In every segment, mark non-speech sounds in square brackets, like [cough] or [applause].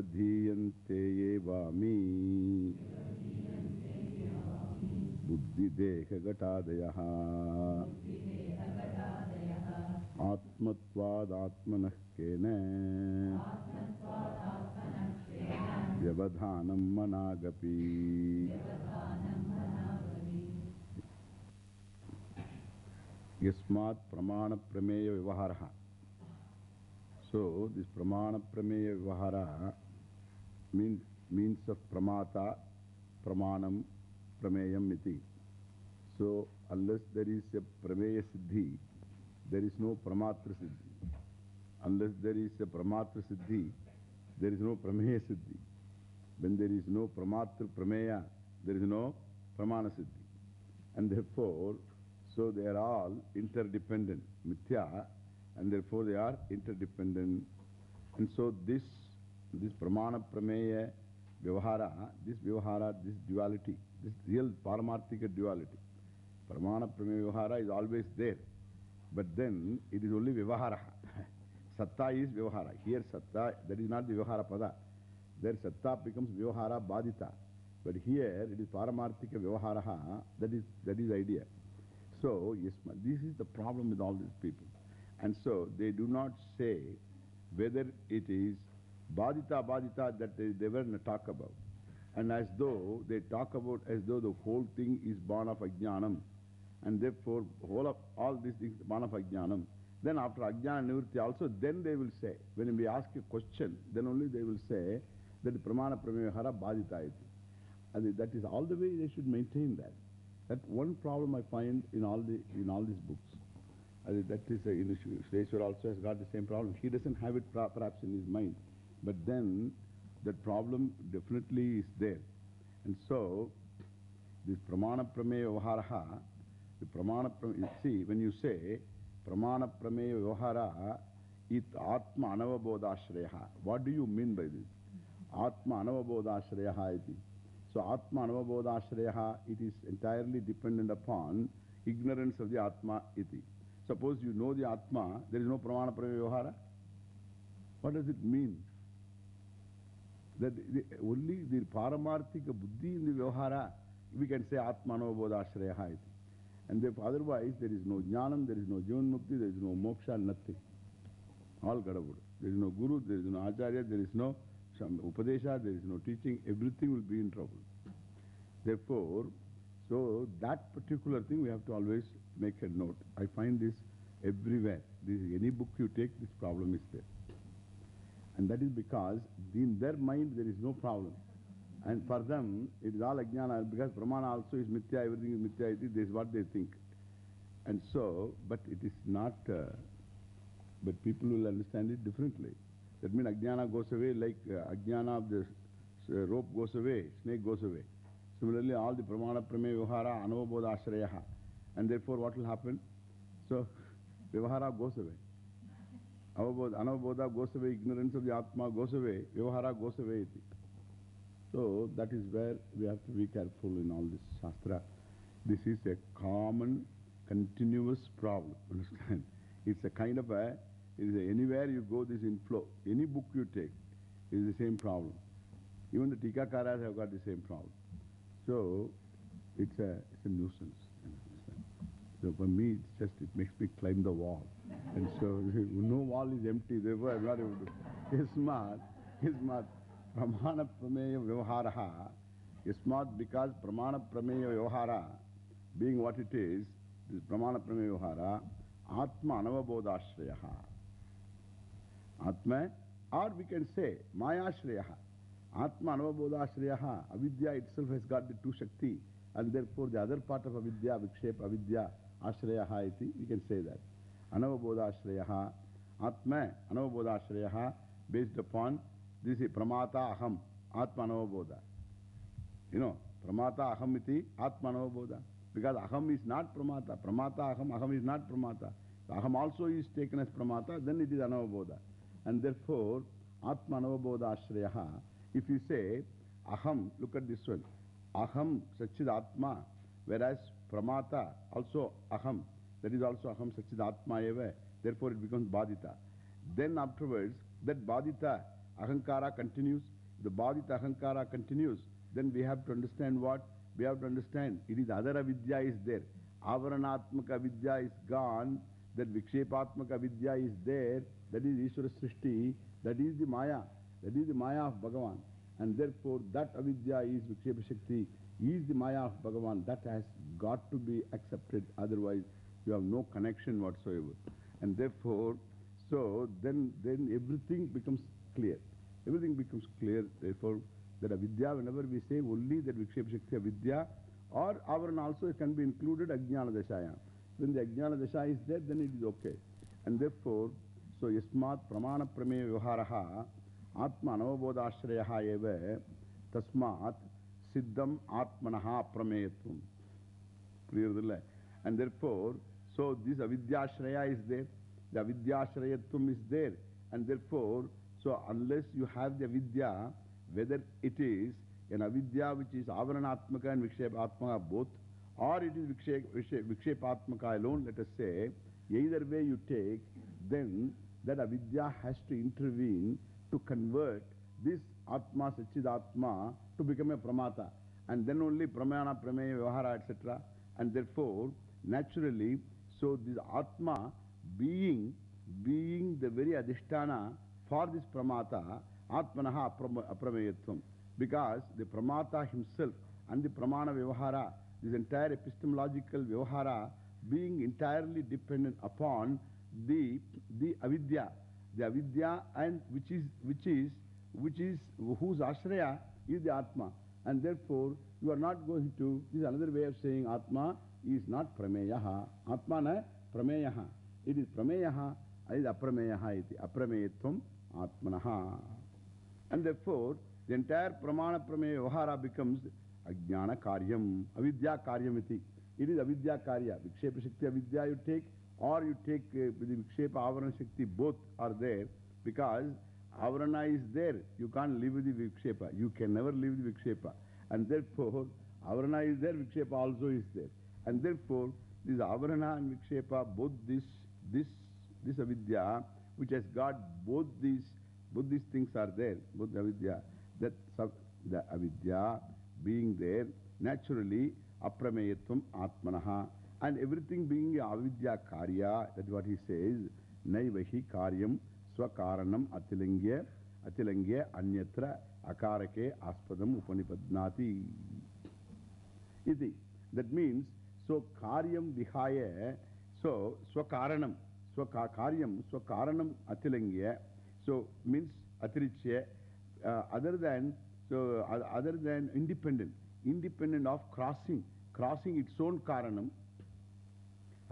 विबधीयन्ते ये वामी। बुद्धिदेहघटादयः। आत्मत्वादात्मनः केन। प्रमाण मनागपि। So this Pramana Prameya means, means of pramata, pramanam, prameyam iti. So, unless there is a prameya siddhi, there is no pramatra siddhi. Unless there is a pramatra siddhi, there is no prameya siddhi. When there is no pramatra prameya, there is no pramana siddhi. And therefore, so they are all interdependent. Mithya and therefore they are interdependent. And so this, this pramana prameya vyavahara, this vyavahara, this duality, this real paramarthika duality. Pramana prameya vyavahara is always there. But then it is only vyavahara. satta is vyavahara. Here satta, that is not the vyavahara pada. There satta becomes vyavahara badita. But here it is paramarthika vyavahara. That is, that is idea. So, yes, this is the problem with all these people. And so they do not say whether it is badita badita that they, they were not talk about. And as though they talk about as though the whole thing is born of ajnanam. And therefore, whole of all these things born of ajnanam. Then after ajnana nivritti also, then they will say, when we ask a question, then only they will say that pramana pramevahara badita iti. And that is all the way they should maintain that. That one problem I find in all, the, in all these books. Think that is, uh, you know, Sureshwar also has got the same problem. He doesn't have it perhaps in his mind. But then that problem definitely is there. And so, this pramana prameya vaharaha, the pramana prameya, see, when you say pramana prameya vahara, it atma anavabodhashreha. What do you mean by this? Atma anavabodhashreha iti. So, Atma Anavabodhashreha, it is entirely dependent upon ignorance of the Atma iti. Suppose you know the Atma, there is no Pramana Prameya What does it mean? That the, only the Paramarthika Buddhi in the Vyavahara, we can say Atma Anavabodhashreha iti. And if otherwise, there is no Jnanam, there is no Jivanmukti, there is no Moksha, nothing. All Gadavud. There is no Guru, there is no Acharya, there is no some Upadesha, there is no teaching, everything will be in trouble. Therefore, so that particular thing we have to always make a note. I find this everywhere. This, any book you take, this problem is there. And that is because in their mind there is no problem. And for them, it is all ajnana, because pramana also is mithya, everything is mithya, this is what they think. And so, but it is not, uh, but people will understand it differently. That means ajnana goes away like uh, ajnana of the uh, rope goes away, snake goes away. Similarly, all the pramana, prameya, vivahara, anavabodha, ashrayaha. And therefore, what will happen? So, [laughs] vivahara goes away. Anavabodha goes away, ignorance of the Atma goes away, vivahara goes away. So, that is where we have to be careful in all this Shastra. This is a common, continuous problem. [laughs] Understand? It's a kind of a is anywhere you go, this inflow. Any book you take, is the same problem. Even the Tikakaras have got the same problem. So, it's a, it's a nuisance. So, for me, it's just, it makes me climb the wall. And so, no wall is empty, therefore I'm not able to. Yasmat, Yasmat, Pramana Prameya Vyavaharaha, Yasmat, because Pramana Prameya Vyavahara, being what it is, this Pramana Prameya Vyavahara, Atma Anavabodhashrayaha. Atma, or we can say Maya Shreyaha. Atma Anavabodhashreyaha. Avidya itself has got the two Shakti, and therefore the other part of Avidya, Vikshep, Avidya, Ashreyaha iti, we can say that. Anavabodhashreyaha. Atma Anavabodhashreyaha based upon this is Pramata Aham, Atma Anavabodha. You know, Pramata Aham iti, Atma Anavabodha. Because Aham is not Pramata. Pramata Aham, Aham is not Pramata. Aham also is taken as Pramata, then it is Anavabodha. And therefore, Atma Anavabodha Ashrayaha. If you say Aham, look at this one. Aham Sachid Atma, whereas Pramata also Aham, that is also Aham Sachid Atma eva, therefore it becomes Badita. Then afterwards, that Badita, Ahankara continues, the Bhavita Ahankara continues, then we have to understand what? We have to understand it is other avidya is there. Avaranatmaka avidya is gone, that Vikshepatmaka avidya is there, that is Ishvara Srishti, that is the Maya, that is the Maya of Bhagavan. And therefore that avidya is Vikshepa Shakti, is the Maya of Bhagavan. That has got to be accepted, otherwise you have no connection whatsoever. And therefore, so then, then everything becomes clear. Everything becomes clear. Therefore, that avidya, whenever we say only that Vikshepa Shakti avidya, or Avaran also can be included Ajnana Dashaya. When the Ajnana Dasha is there, then it is okay. And therefore, so Yasmat Pramana Prameya Viharaha Atma Anavabodhashrayaha eva Tasmat Siddham Atmanaha Prameyatvam. Clear the And therefore, so this Avidyashraya is there, the Avidyashrayatvam is there, and therefore, so unless you have the Avidya, whether it is an Avidya which is Avaranatmaka and Vikshepatmaka both, or it is Vikshepatmaka alone, let us say, either way you take, then that Avidya has to intervene to convert this Atma, Sachidatma to become a Pramata. And then only Pramana, Prameya, Vyavahara, etc. And therefore, naturally, so this Atma being, being the very Adhisthana for this Pramata, Atmanaha Aprameyatvam. Because the Pramata himself and the Pramana Vyavahara, this entire epistemological Vyavahara being entirely dependent upon the, the Avidya. The Avidya and which is, which is, which is, whose Ashraya is the Atma. And therefore, you are not going to, this is another way of saying Atma is not Prameyaha. Atma na Prameyaha. It is Prameyaha, it is Aprameyaha iti. Aprameyatvam Atmanaha. And therefore, the entire Pramana Prameya Vahara becomes Ajnana Karyam, Avidya Karyam iti. It is Avidya Karya. Vikshepa Shakti Avidya you take, or you take uh, the Vikshepa Avarana Shakti, both are there because Avarana is there. You can't live with the Vikshepa. You can never live with Vikshepa. And therefore, Avarana is there, Vikshepa also is there. And therefore, this Avarana and Vikshepa, both this, this, this Avidya, which has got both these, both these things are there, both the Avidya, that sub, the Avidya being there, naturally, Aprameyatvam Atmanaha, and everything being Avidya Karya, that's what he says, Naivahi Karyam Swakaranam Atilangya, Atilangya Anyatra Akarake Aspadam Upanipadnati. Iti. That means, so Karyam Vihaya, so Swakaranam, Swakaryam, Swakaranam Atilangya, so means Atirichya, uh, other than, so uh, other than independent, independent of crossing, crossing its own Karanam,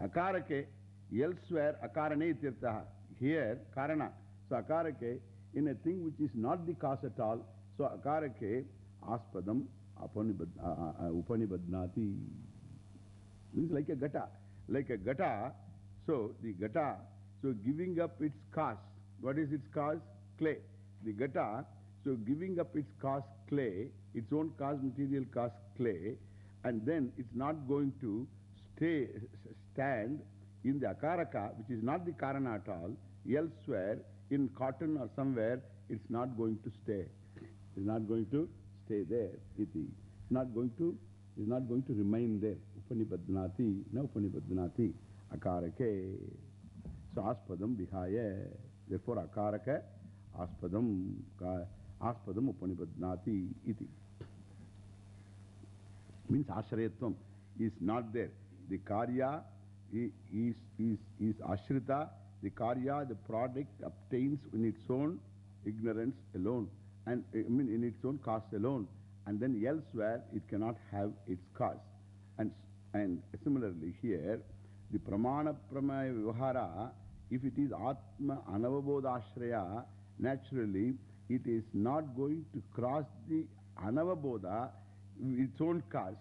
Akarake, elsewhere Akarane Tirtaha. Here, Karana. So Akarake, in a thing which is not the cause at all, so Akarake, Aspadam, Upanibadnati. This is like a gata. Like a gata, so the gata, so giving up its cause. What is its cause? Clay. The gata, so giving up its cause clay, its own cause material cause clay, and then it's not going to stay, stand in the Akaraka, which is not the Karana at all, elsewhere, in cotton or somewhere, it's not going to stay. It's not going to stay there. Iti. It's not going to, it's not going to remain there. Upanibadnati, no Upanibadnati, Akarake. So Aspadam Vihaya. Therefore Akaraka, Aspadam, Aspadam Upanibadnati iti. Means Ashrayatvam is not there. The Karya is, is, is, is Ashrita. The Karya, the product obtains in its own ignorance alone. And I mean in its own cause alone. And then elsewhere it cannot have its cause. And, and similarly here, the Pramana Pramaya Vihara, if it is Atma Anavabodhashraya, naturally it is not going to cross the Anavabodha, its own cause,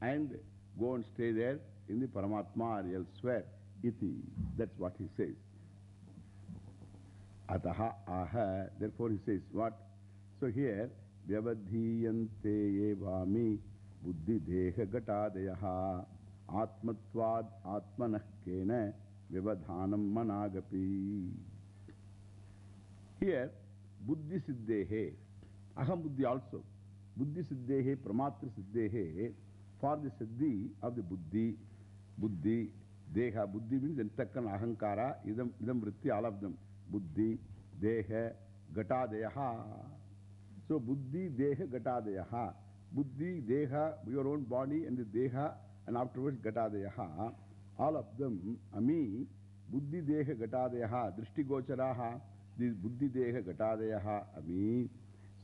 and go and stay there in the Paramatma or elsewhere. Iti. That's what he says. Ataha aha. Therefore he says what? So here, Vyavadhiyante evami buddhi deha gata gatadayaha atmatvad atmanakena vivadhanam managapi. Here, Buddhi Siddhehe, Aham Buddhi also. Buddhi Siddhehe, Pramatra Siddhehe, for the Siddhi of the Buddhi, Buddhi, Deha. Buddhi means Entakan Ahankara, Idam, idam Vritti, all of them. Buddhi, Deha, Gatadeyaha. So Buddhi, Deha, Gatadeyaha. Buddhi, Deha, your own body and the Deha, and afterwards Gatadeyaha. All of them, Ami, Buddhi, Deha, Gatadeyaha, Drishti Gocharaha, this Buddhi, Deha, Gatadeyaha, Ami.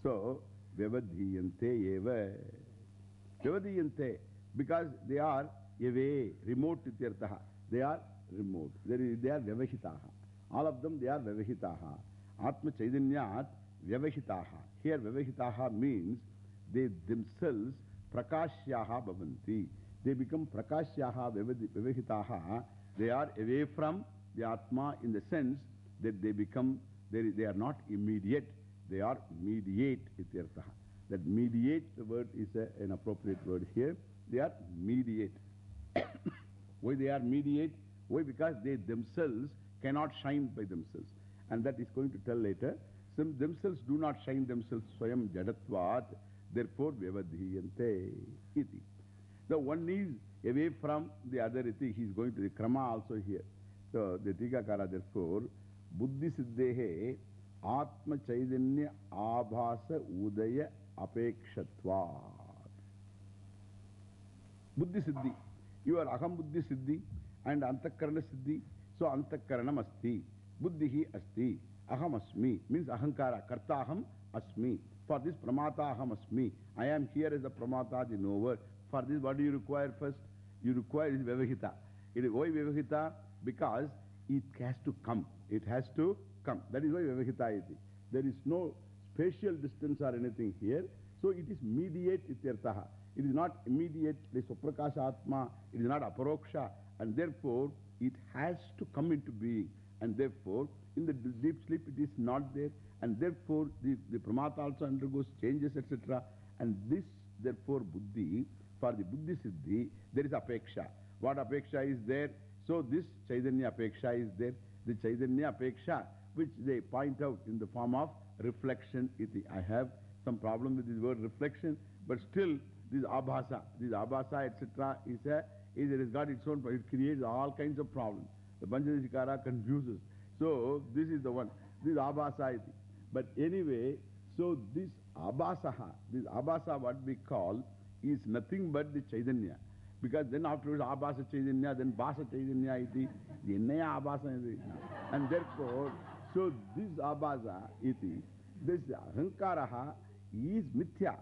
So, Vyavadhiyante eva. Vyavadhiyante, because they are away, remote ityartaha. They are remote. They are, they are Vyavahitaha. All of them, they are Vyavahitaha. Atma Chaitanyat Vyavahitaha. Here Vyavahitaha means they themselves Prakashyaha Bhavanti. They become Prakashyaha Vyavahitaha. They are away from the Atma in the sense that they become, they, they are not immediate, they are mediate ityartaha. That mediate, the word is a, an appropriate word here. They are mediate. [coughs] Why they are mediate? Why? Because they themselves cannot shine by themselves. And that is going to tell later. Some themselves do not shine themselves swayam jadatvat. Therefore, vyavadhiyante iti. The one is away from the other iti. He is going to the krama also here. So, the Tikakara, therefore, buddhi siddhehe atma chaitanya abhasa udaya apekshatvat. Buddhi siddhi. You are aham buddhi siddhi and antakarana siddhi. So, antakaranam asti. Buddhihi asti. Aham asmi means ahankara. Karta asmi. For this pramata aham asmi. I am here as a pramata, the knower. For this, what do you require first? You require is vyavahita. It is why vyavahita? Because it has to come. It has to come. That is why vyavahita iti. There is no spatial distance or anything here. So it is mediate ityartaha. It is not immediate, the Suprakasha Atma. It is not aparoksha. And therefore, it has to come into being. And therefore, in the deep sleep, it is not there. And therefore, the, the pramata also undergoes changes, etc. And this, therefore, buddhi, for the buddhi siddhi, there is apeksha. What apeksha is there? So this Chaitanya apeksha is there. The Chaitanya apeksha, which they point out in the form of reflection. Iti. I have some problem with this word reflection, but still, this abhasa, this abhasa, etc., is a, is, it has got its own, it creates all kinds of problems. The Panchadashikara confuses. So, this is the one. This is abhasa. But anyway, so this abhasaha, this abhasa, what we call, is nothing but the Chaitanya. Because then afterwards, abhasa Chaitanya, then bhasa Chaitanya iti, the ennaya abhasa iti. And therefore, so this abhasa iti, this ahankaraha is mithya.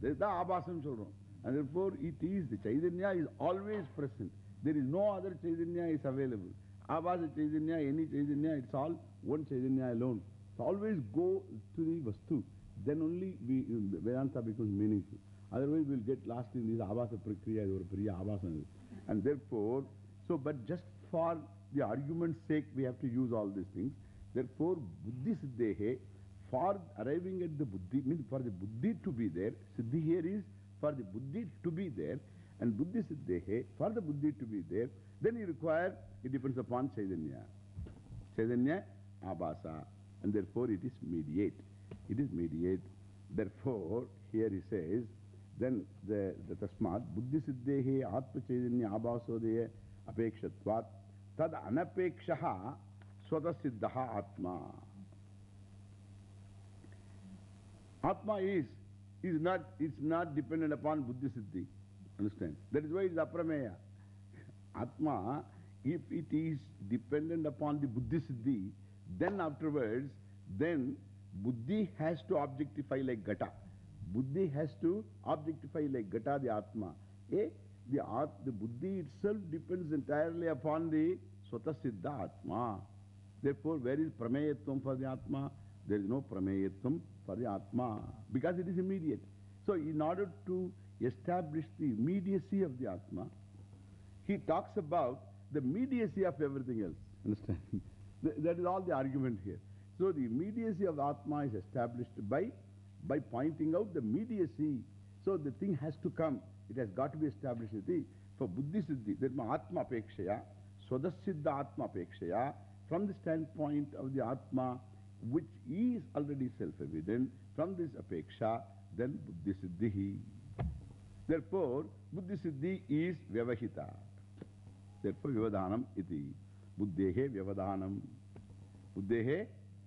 There is the abhasam children. And therefore, it is, the Chaitanya is always present. There is no other Chaitanya is available. Abhasa Chaitanya, any Chaitanya, it's all one Chaitanya alone. So always go to the Vastu. Then only we, Vedanta becomes meaningful. Otherwise, we'll get lost in this Abhasa Prakriya or Priya Abhasa. And therefore, so, but just for the argument's sake, we have to use all these things. Therefore, Buddhi Siddhehe, for arriving at the Buddhi, means for the Buddhi to be there, Siddhi here is for the Buddhi to be there, and Buddhi Siddhehe, for the Buddhi to be there, then you require, it depends upon Chaitanya. Chaitanya, Abhasa, and therefore it is mediate. It is mediate. Therefore, here he says, then the, the Tasmat, Buddhi Siddhehe Atma Chaitanya Abhasodaya Apekshatvat Tad Anapekshaha Swata Siddhaha Atma. Atma is, is not, it's not dependent upon Buddhi Siddhi. Understand? That is why it is Aprameya. Atma, if it is dependent upon the Buddhi Siddhi, then afterwards, then Buddhi has to objectify like Gata. Buddhi has to objectify like Gata, the Atma. Eh? The, at, the Buddhi itself depends entirely upon the Swatasiddha Atma. Therefore, where is Prameyatvam for the Atma? There is no Prameyatvam for the Atma because it is immediate. So, in order to establish the immediacy of the Atma, he talks about the immediacy of everything else. Understand? [laughs] that is all the argument here. So, the immediacy of the Atma is established by, by pointing out the mediacy. So, the thing has to come. It has got to be established. For Buddhi Siddhi, that Atma Pekshaya, Swadasiddha Atma Pekshaya, from the standpoint of the Atma, which is already self-evident, from this apeksha, then buddhi siddhi. Therefore, buddhi siddhi is vyavahita. Therefore, vyavadhanam iti. Buddhehe vyavadhanam. Buddhehe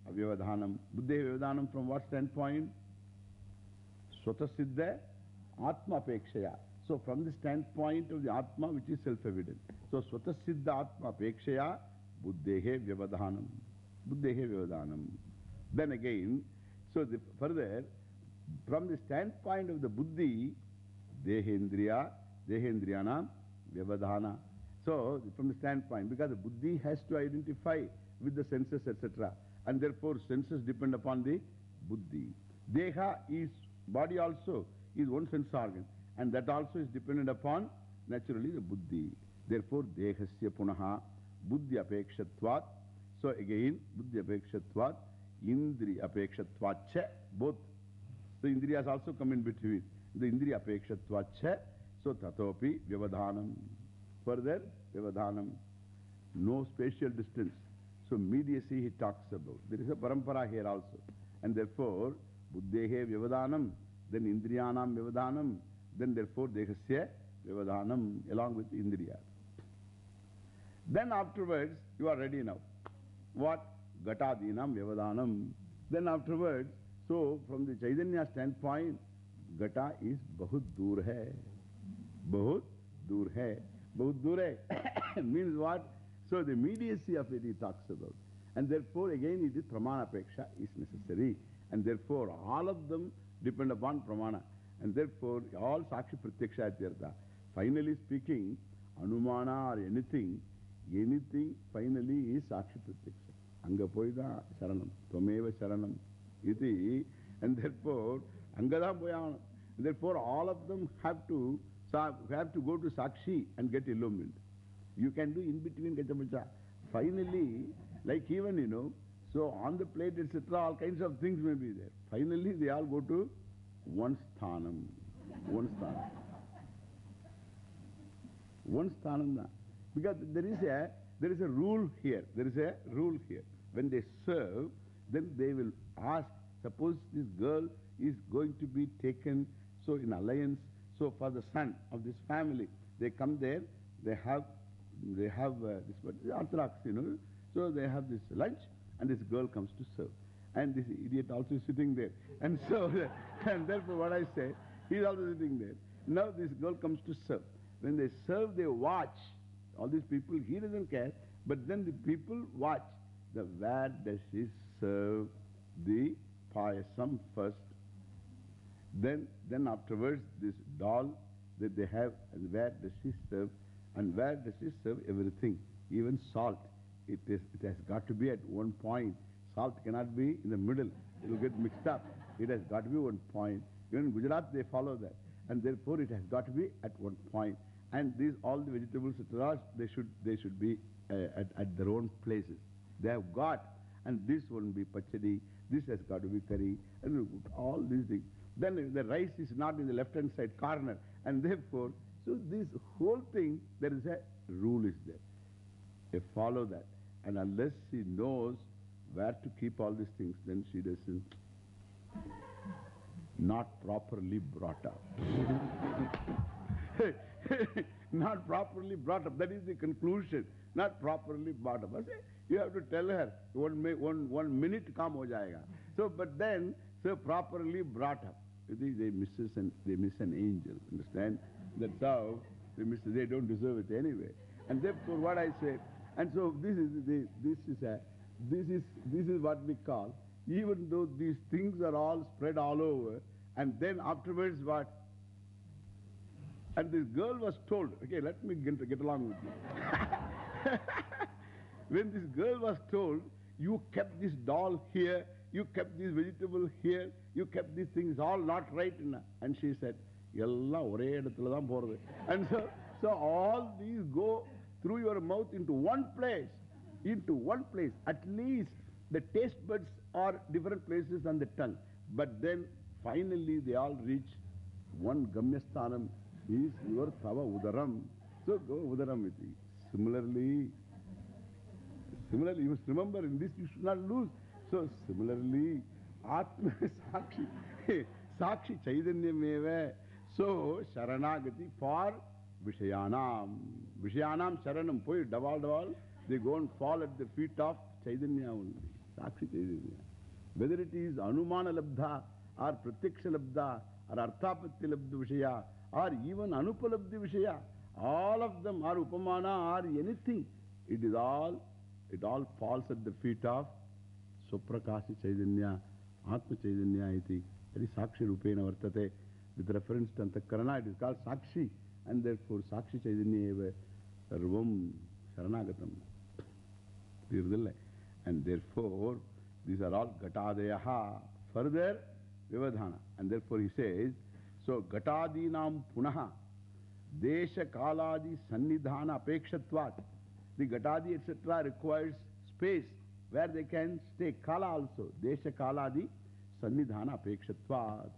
avyavadhanam. Buddhehe vyavadhanam from what standpoint? Swata atma apekshaya. So, from the standpoint of the atma which is self-evident. So, swata siddha atma apekshaya buddhehe vyavadhanam. Buddhehe vyavadhanam. Then again, so the, further, from the standpoint of the buddhi, dehendriya, dehendriyanam vyavadhana. So, from the standpoint, because the buddhi has to identify with the senses, etc. And therefore, senses depend upon the buddhi. Deha is, body also is one sense organ. And that also is dependent upon, naturally, the buddhi. Therefore, dehasya punaha buddhi apekshatvat. So again, buddhi apekshatvat, indri apekshatvacha, both. The indriyas also come in between. The indri apekshatvacha, so tatopi vyavadhanam. Further, vyavadhanam. No spatial distance. So mediacy he talks about. There is a parampara here also. And therefore, buddhehe vyavadhanam, then indriyanam vyavadhanam, then therefore dehasya vyavadhanam along with indriya. Then afterwards, you are ready now. What? Gatadinam vyavadhanam. Then afterwards, so from the Chaitanya standpoint, Gata is bahut dur hai. Bahut dur hai. Bahut dur hai means what? So the immediacy of it he talks about. And therefore again it is pramana peksha is necessary. And therefore all of them depend upon pramana. And therefore all sakshi pratyaksha. Finally speaking, anumana or anything, anything finally is sakshi pratyaksha. Anga poida sharanam, tvameva sharanam, iti. And therefore, angadam poyanam. Therefore all of them have to, have to go to sakshi and get illumined. You can do in between Gachamacha. Finally, like even, you know, so on the plate, etc., all kinds of things may be there. Finally, they all go to one sthanam. One sthanam. One sthanam. Because there is a, there is a rule here. There is a rule here. When they serve, then they will ask, suppose this girl is going to be taken, so in alliance, so for the son of this family, they come there, they have they have uh, this what, Orthodox, you know. So they have this lunch and this girl comes to serve. And this idiot also is sitting there. And so, [laughs] and therefore what I say, he is also sitting there. Now this girl comes to serve. When they serve, they watch. All these people, he doesn't care. But then the people watch. The where does she serve the payasam first? Then, then afterwards, this doll that they have, and where does she serve? And where does she serve everything? Even salt. It, is, it has got to be at one point. Salt cannot be in the middle. It will get mixed up. It has got to be one point. Even in Gujarat, they follow that. And therefore, it has got to be at one point. And these, all the vegetables, etc., they should, they should be uh, at, at their own places. They have got, and this will be pachadi, this has got to be curry, and all these things. Then the rice is not in the left-hand side corner. And therefore, so this whole thing, there is a rule is there. They follow that. And unless she knows where to keep all these things, then she doesn't, not properly brought up. [laughs] not properly brought up. That is the conclusion. Not properly brought up. I say, you have to tell her, one, one, one minute come ho jayega. So, but then, so properly brought up. They, they, misses an, they miss an angel, understand? That's how they miss. They don't deserve it anyway. And therefore, what I say, and so this is the, this is a, this is, this is what we call, even though these things are all spread all over, and then afterwards what? And this girl was told, okay, let me get, get along with you. [laughs] when this girl was told, you kept this doll here, you kept these vegetable here, you kept these things all not right. And she said, And so, so all these go through your mouth into one place. Into one place. At least the taste buds are different places on the tongue. But then finally they all reach one Gamyasthanam is your Tava Udaram. So go Udaram with it. Similarly, similarly, you must remember in this you should not lose. So similarly, Atma [laughs] Sakshi, Sakshi Chaitanyameva. So Sharanagati for Vishayanam. Vishayanam Sharanam. Poi daval daval. They go and fall at the feet of Chaitanya only. Sakshi Chaitanya. Whether it is Anumana Labdha or Pratyaksha Labdha or Arthapatti Labdha Vishaya or even Anupalabdhi Vishaya, all of them are Upamana or anything. It is all, it all falls at the feet of Suprakasi Chaitanya, Atma Chaitanya iti. That is Sakshi Rupena Vartate. With reference to Antakarana, it is called Sakshi. And therefore, Sakshi Chaitanya eva Sarvam Sharanagatam. And therefore, these are all Gatadayaha. Further, Vivadhana. And therefore he says, so Gatadinam Punaha Desha Kaladi Sannidhana Apekshatvat. The Gatadi etc. requires space where they can stay. Kala also. Desha Kaladi Sannidhana Apekshatvat.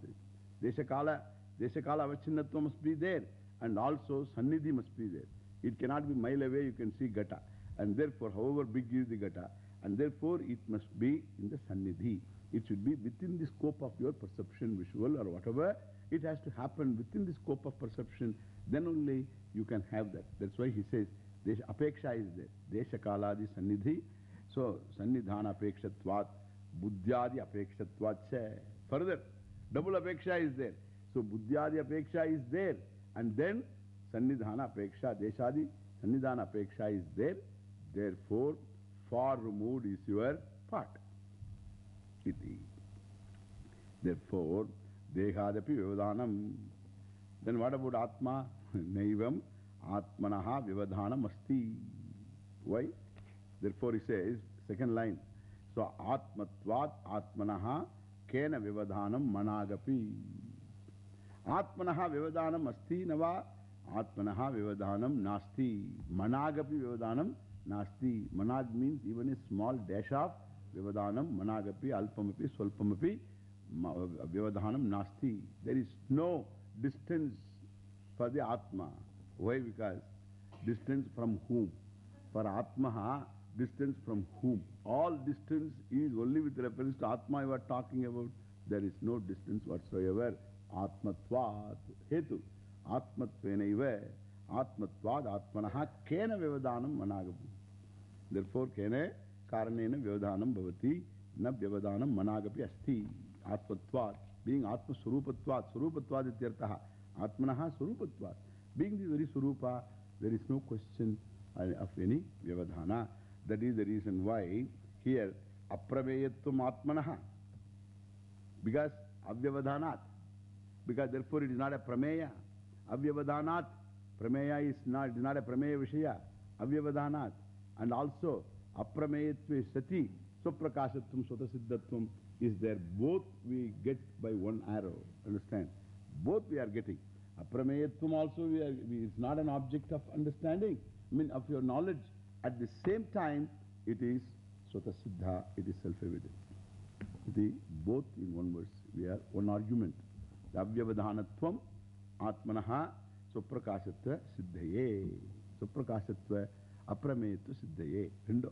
Desha Kala, Desha Kala Avachinnatva must be there. And also Sannidhi must be there. It cannot be mile away, you can see Gata. And therefore, however big is the Gata, and therefore it must be in the Sannidhi. It should be within the scope of your perception, visual or whatever. It has to happen within the scope of perception. Then only you can have that. That's why he says, Desha Apeksha is there. Desha Kaladi Sannidhi. So, Sannidhana Apekshatvat, Buddhyadi Apekshatvat. Further, double Apeksha is there. So, Buddhyadi Apeksha is there. And then, Sannidhana Apeksha, Deshadi Sannidhana Apeksha is there. Therefore, far removed is your part. Iti. Therefore, Dehadapi Vivadhanam. Then what about Atma? Naivam Atmanaha Vivadhanam Asti. Why? Therefore he says, second line. So Atmatvat Atmanaha Kena Vivadhanam Managapi. Atmanaha Vivadhanam Asti Nava Atmanaha Vivadhanam Nasti. Managapi Vivadhanam Nasti. Manag means even a small dash of Vivadhanam, Managapi, Alpamapi, Swalpamapi, Vivadhanam Nasti. There is no distance for the Atma. Why? Because distance from whom? For Atmaha, distance from whom? All distance is only with reference to Atma you are talking about. There is no distance whatsoever. Atmatvat. Hetu. Surupatvat. Surupatvat ityartaha. Atmanaha Surupatvat. Being the very Surupa, there is no question of any Vyavadhana. That is the reason why here Apraveyatvam Atmanaha. Because Avyavadhanat. Because therefore it is not a Prameya. Understand? Both we are getting. Aprameyatvam also we are, we, it's not an object of understanding, I mean of your knowledge. At the same time, it is Swatasiddha, it is self-evident. The both in one verse. We are one argument. Avyavadhanatvam Atmanaha Suprakashatva Siddhaye. Suprakashatva Aprameyatva Siddhaye. Rindo.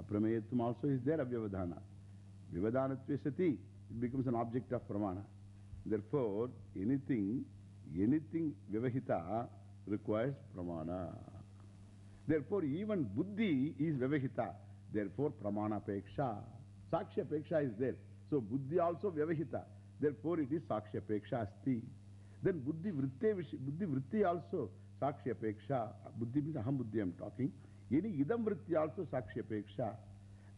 Aprameyatvam also is there, Avyavadhana. Vivadhanatva Sati, it becomes an object of Pramana. Therefore, anything, anything Vivahita requires Pramana. Therefore, even Buddhi is Vivahita. Therefore, Pramana Peksha. Sakshya Peksha is there. So, Buddhi also Vyavahita. Therefore, it is Sakshya Peksha Asti. Then Buddhi Vritte, Buddhi Vritti also Sakshya Peksha. Buddhi means Aham Buddhi I am talking. Any Idam Vritti also Sakshya Peksha.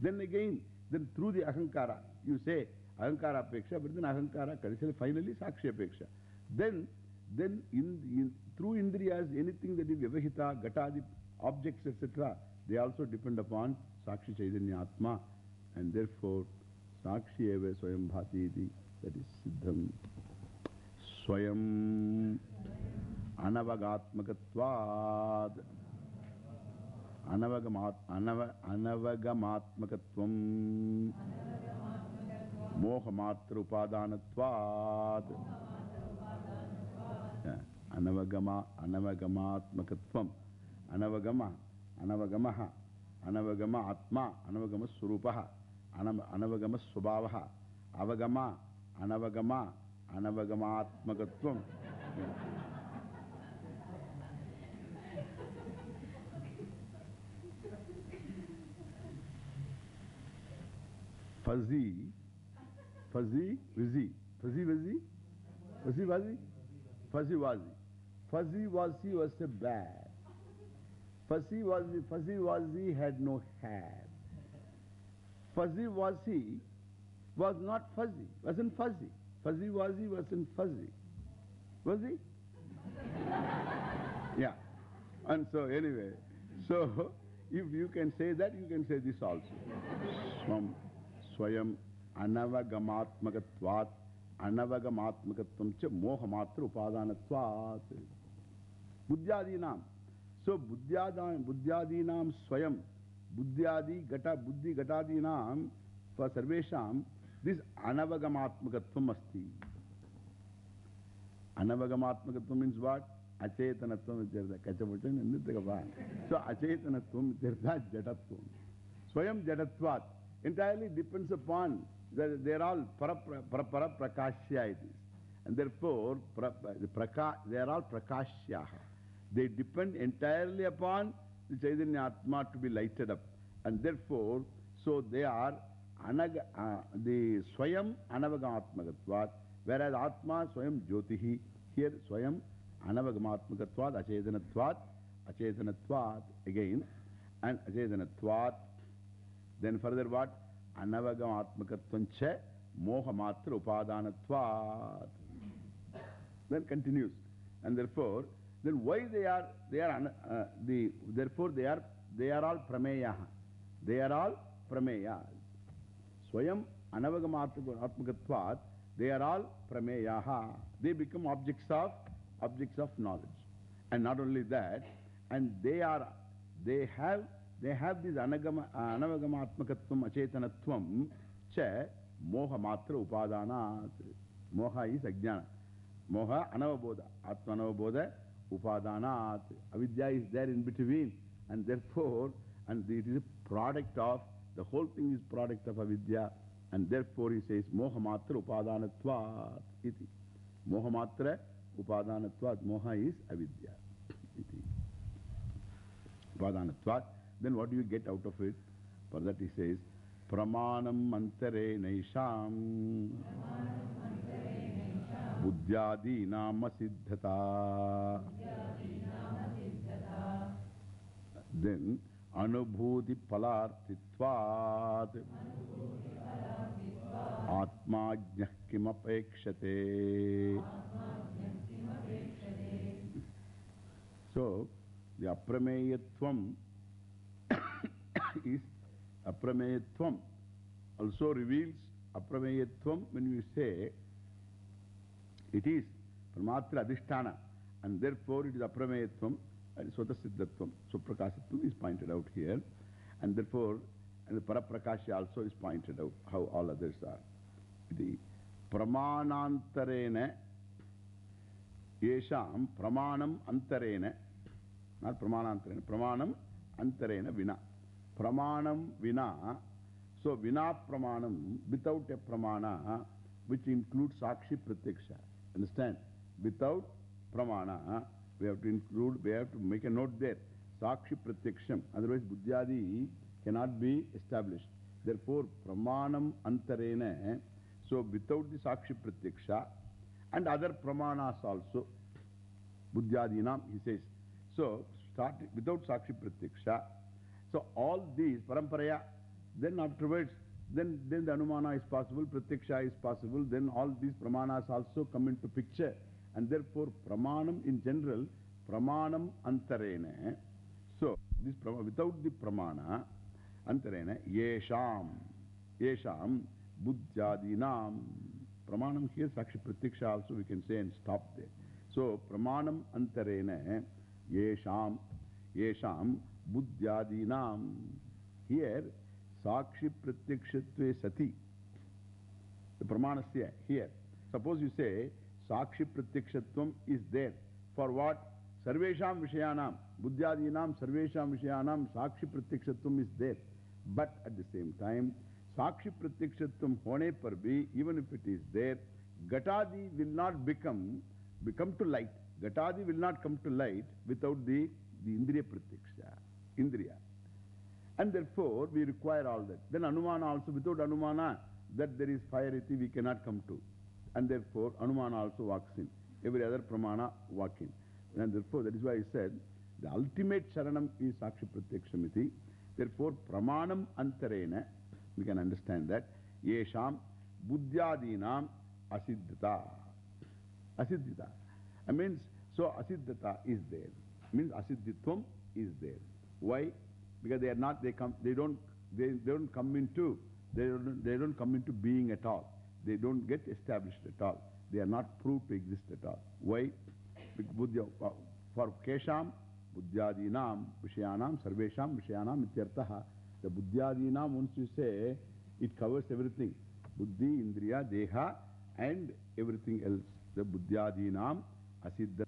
Then again, then through the Ahankara, you say Ahankara Peksha, but then Ahankara, finally Sakshya Peksha. Then, then in, in, through Indriyas, anything that is Vyavahita, Gatadi, objects, etc., they also depend upon Sakshi Chaitanya Atma. And therefore, Sakshi eva Swayam Bhati iti, that is Siddham. Swayam Anavagatmakatvad. Anavagamatmakatvam. Mohamatra Upadanatvad. Anavagama, Anavagamatmakatvam. Anavagama, Anavagamaha, Anavagama Atma, Anavagama Surupaha. anavagama swabhavaha. Avagama, anavagama, anavagamatmakatvam. Fuzzy, fuzzy, wizzy. Fuzzy, wizzy? Fuzzy, wuzzy? Fuzzy, wuzzy. Fuzzy, wuzzy was a bad. Fuzzy, wuzzy, fuzzy, wuzzy had no hair. Fuzzy, wuzzy was not fuzzy, wasn't fuzzy. Fuzzy, wuzzy wasn't fuzzy. Was [laughs] he? yeah. And so, anyway, so if you can say that, you can say this also. Swam, swayam, anavagamatmakatvat, anavagamatmakatvam cha mohamatra upadanatvat. Buddhyadinam. So, buddhyadinam swayam, buddhyadi gata, buddhi gatadinam, for sarvesham, this anavagamatmakatvam asti. Anavagamatmakatvam means what? Achetanatvam ityartha. Kachamuchan ninditagapa. So, achetanatvam ityartha jatatvam. Swayam jatatvat. Entirely depends upon, they are all para, para, para prakashya it is. And therefore, pra, the praka, they are all prakashyaha. They depend entirely upon the Chaitanya Atma to be lighted up. And therefore, so they are the Swayam Anavagamatmakatvat, whereas Atma Swayam Jyotihi, here Swayam Anavagamatmakatvat, Achetanatvat, Achetanatvat again, and Achetanatvat. Then further what? Anavagamatmakatvancha Mohamatra Upadanatvat. Then continues. And therefore, then why they are, they are, uh, the, therefore they are, they are all prameya. They are all prameya. Anavagamatmakatvat, they are all prameyaha. They become objects of, objects of knowledge. And not only that, and they are, they have, they have this anavagamatmakatvam achetanatvam cha moha matra upadanat. Moha is ajnana. Moha anavabodha. Atma anavabodha upadanat. Avidya is there in between. And therefore, and it is a product of, the whole thing is product of avidya. And therefore he says, moha matra upadanatvat iti. Moha matra upadanatvat. Moha is avidya. Iti. Upadanatvat. Then what do you get out of it? For that he says, Pramanam antare naisham buddhyadi. Then reveals aprameyatvam when you say it is pramatra adhisthana and therefore it is aprameyatvam and swatasiddhatvam. So prakasatvam is pointed out here and therefore and the paraprakashya also is pointed out how all others are. The pramanantarena yesham pramanam antarena not pramanantarena pramanam antarena vina. Pramanam vina. So vina pramanam without a pramana which includes sakshi pratyaksha. Understand? Without pramana we have to include, we have to make a note there. Sakshi pratyaksham. Otherwise buddhyadi cannot be established. Therefore pramanam antarena. So without the sakshi pratyaksha and other pramanas also. Buddhyadinam he says. So start without sakshi pratyaksha. So all these, paramparaya, then afterwards, then, then the anumana is possible, pratyaksha is possible, then all these pramanas also come into picture. And therefore, pramanam in general, pramanam antarene. So, this without the pramana, antarene, yesham, yesham, buddhyadinam. Pramanam here, sakshi pratyaksha also we can say and stop there. So, pramanam antarene, yesham, yesham, buddhyadinam. Here, sakshi pratyakshatve sati. The pramanasya here. Suppose you say, sakshi pratyakshatvam is there. For what? Sarvesham vishayanam. Buddhyadinam sarvesham vishayanam sakshi pratyakshatvam is there. But at the same time, Sakshi Pratyakshatvam hone par bhi, even if it is there, Gatadi will not become, become to light. Gatadi will not come to light without the, the Indriya Pratyaksha. Indriya. And therefore, we require all that. Then Anumana also, without Anumana, that there is fire iti, we cannot come to. And therefore, Anumana also walks in. Every other Pramana walk in. And therefore, that is why I said, the ultimate Sharanam is Sakshi Pratyakshamiti. Therefore, Pramanam Antarena, we can understand that, Yesham Buddhyadinam Asiddhata. Asiddhita. I means, so Asiddhata is there. Means Asiddhitvam is there. Why? Because they are not, they come, they don't, they, they don't come into, they don't, they don't come into being at all. They don't get established at all. They are not proved to exist at all. Why? Buddhya, uh, for Kesham, Buddhyadinam, Vishayanam, Sarvesham, Vishayanam, Ityartaha. The Buddhyadinam, once you say, it covers everything. Buddhi, Indriya, Deha, and everything else. The Buddhyadinam, Asiddha.